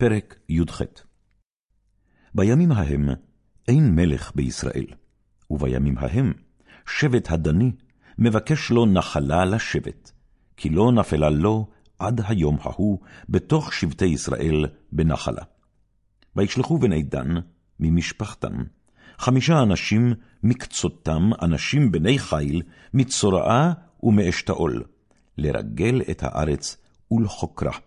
פרק י"ח בימים ההם אין מלך בישראל, ובימים ההם שבט הדני מבקש לו נחלה לשבט, כי לא נפלה לו עד היום ההוא בתוך שבטי ישראל בנחלה. וישלחו בני דן ממשפחתם, חמישה אנשים מקצותם, אנשים בני חיל, מצורעה ומאשתאול, לרגל את הארץ ולחוקרה.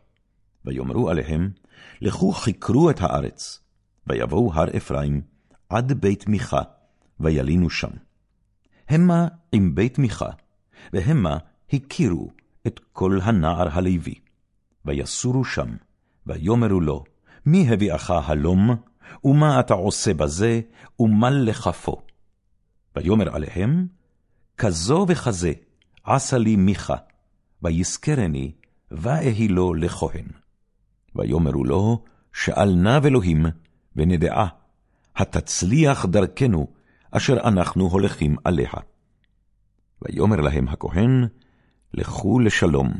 ויאמרו עליהם, לכו חקרו את הארץ, ויבואו הר אפרים עד בית מיכה, וילינו שם. המה עם בית מיכה, והמה הכירו את כל הנער הלוי. ויסורו שם, ויאמרו לו, מי הביאך הלום, ומה אתה עושה בזה, ומה לכפו? ויאמר עליהם, כזו וכזה עשה לי מיכה, ויזכרני, ואהי לו לכהן. ויאמרו לו, שאל נא אלוהים, ונדעה, התצליח דרכנו, אשר אנחנו הולכים עליה. ויאמר להם הכהן, לכו לשלום,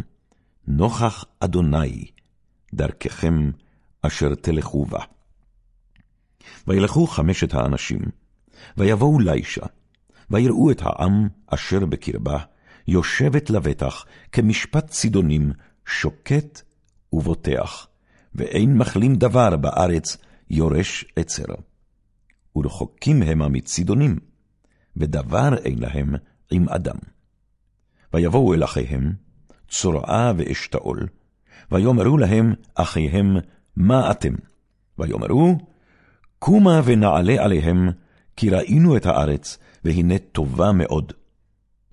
נוכח אדוני, דרככם אשר תלכו בה. וילכו חמשת האנשים, ויבואו לישה, ויראו את העם אשר בקרבה, יושבת לבטח כמשפט צידונים, שוקט ובוטח, ואין מחלים דבר בארץ יורש עצר. ורחוקים המה מצידונים, ודבר אין להם עם אדם. ויבואו אל אחיהם, צורעה ואשתאול, ויאמרו להם אחיהם, מה אתם? ויאמרו, קומה ונעלה עליהם, כי ראינו את הארץ, והנה טובה מאוד.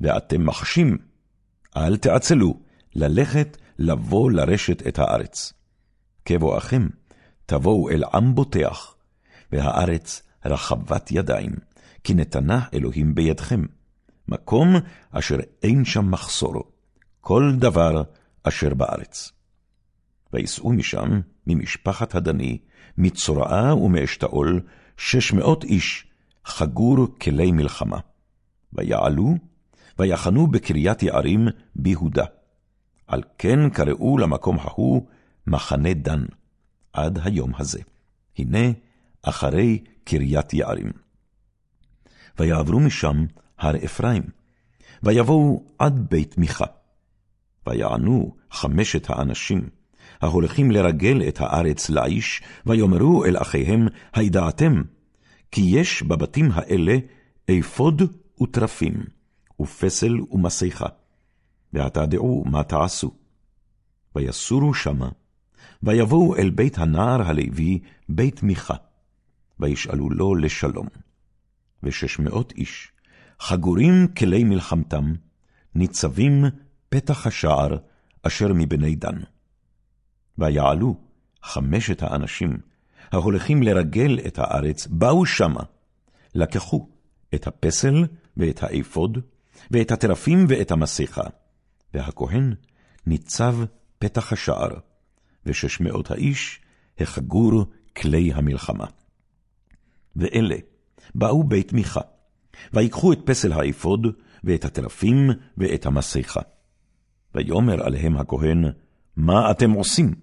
ואתם מחשים, אל תעצלו, ללכת לבוא לרשת את הארץ. כבואכם, תבואו אל עם בוטח, והארץ רחבת ידיים, כי נתנה אלוהים בידכם, מקום אשר אין שם מחסור, כל דבר אשר בארץ. ויסעו משם, ממשפחת הדני, מצורעה ומאשתאול, שש מאות איש, חגור כלי מלחמה. ויעלו, ויחנו בקריית יערים ביהודה. על כן קראו למקום ההוא מחנה דן, עד היום הזה. הנה, אחרי קריית יערים. ויעברו משם הר אפרים, ויבואו עד בית מיכה. ויענו חמשת האנשים, ההולכים לרגל את הארץ לאיש, ויאמרו אל אחיהם, הידעתם, כי יש בבתים האלה אפוד וטרפים, ופסל ומסכה, ועתה דעו מה תעשו. ויסורו שמה, ויבואו אל בית הנער הלוי, בית מיכה, וישאלו לו לשלום. ושש מאות איש, חגורים כלי מלחמתם, ניצבים פתח השער אשר מבני דן. ויעלו חמשת האנשים, ההולכים לרגל את הארץ, באו שמה, לקחו את הפסל ואת האפוד, ואת הטרפים ואת המסכה, והכהן ניצב פתח השער, ושש מאות האיש החגור כלי המלחמה. ואלה באו בית מיכה, ויקחו את פסל האפוד, ואת הטרפים, ואת המסכה. ויאמר עליהם הכהן, מה אתם עושים?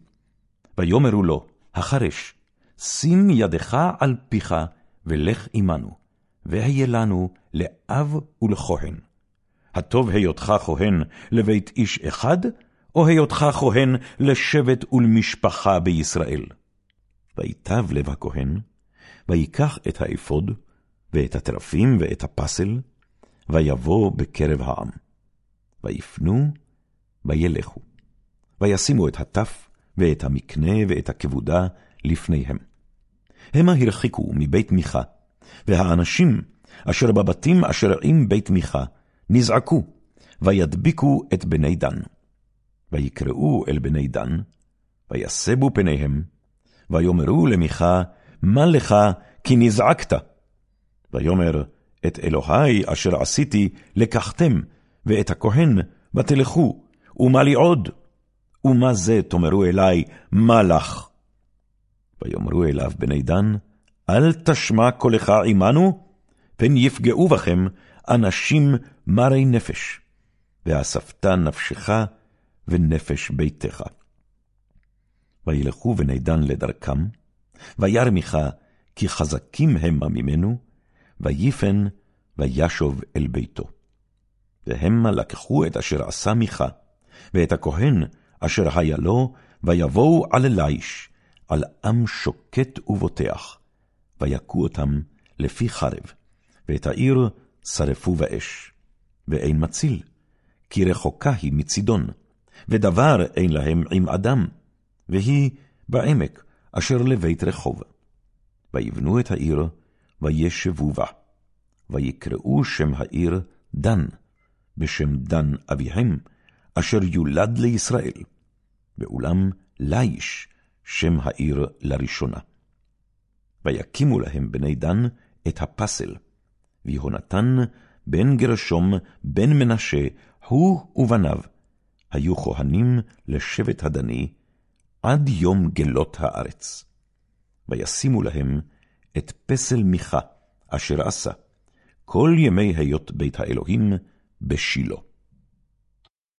ויאמרו לו, החרש, שים ידך על פיך, ולך עמנו, והיה לנו לאב ולכהן. הטוב היותך כהן לבית איש אחד, או היותך כהן לשבט ולמשפחה בישראל? ויטב לב הכהן, ויקח את האפוד, ואת הטרפים ואת הפסל, ויבוא בקרב העם. ויפנו, וילכו. וישימו את הטף, ואת המקנה, ואת הכבודה לפניהם. המה הרחיקו מבית מיכה, והאנשים אשר בבתים אשר עם בית מיכה, נזעקו, וידביקו את בני דן. ויקראו אל בני דן, ויסבו פניהם, ויאמרו למיכה, מה לך כי נזעקת? ויאמר, את אלוהי אשר עשיתי לקחתם, ואת הכהן ותלכו, ומה לי עוד? ומה זה תאמרו אלי, מה לך? ויאמרו אליו בני דן, אל תשמע קולך עמנו, פן יפגעו בכם אנשים מרי נפש, ואספת נפשך ונפש ביתך. וילכו בני דן לדרכם, וירא מיכה כי חזקים המה ממנו, ויפן וישוב אל ביתו. והמה לקחו את אשר עשה מיכה, ואת הכהן אשר היה לו, ויבואו על אליש, על עם שוקט ובוטח, ויכו אותם לפי חרב, ואת העיר שרפו באש. ואין מציל, כי רחוקה היא מצידון, ודבר אין להם עם אדם, והיא בעמק אשר לבית רחוב. ויבנו את העיר, וישבו בה. ויקראו שם העיר דן, בשם דן אביהם, אשר יולד לישראל. ואולם ליש, שם העיר לראשונה. ויקימו להם בני דן את הפסל, ויהונתן בן גרשום בן מנשה, הוא ובניו, היו כהנים לשבט הדני, עד יום גלות הארץ. וישימו להם את פסל מיכה, אשר עשה, כל ימי היות בית האלוהים בשילה.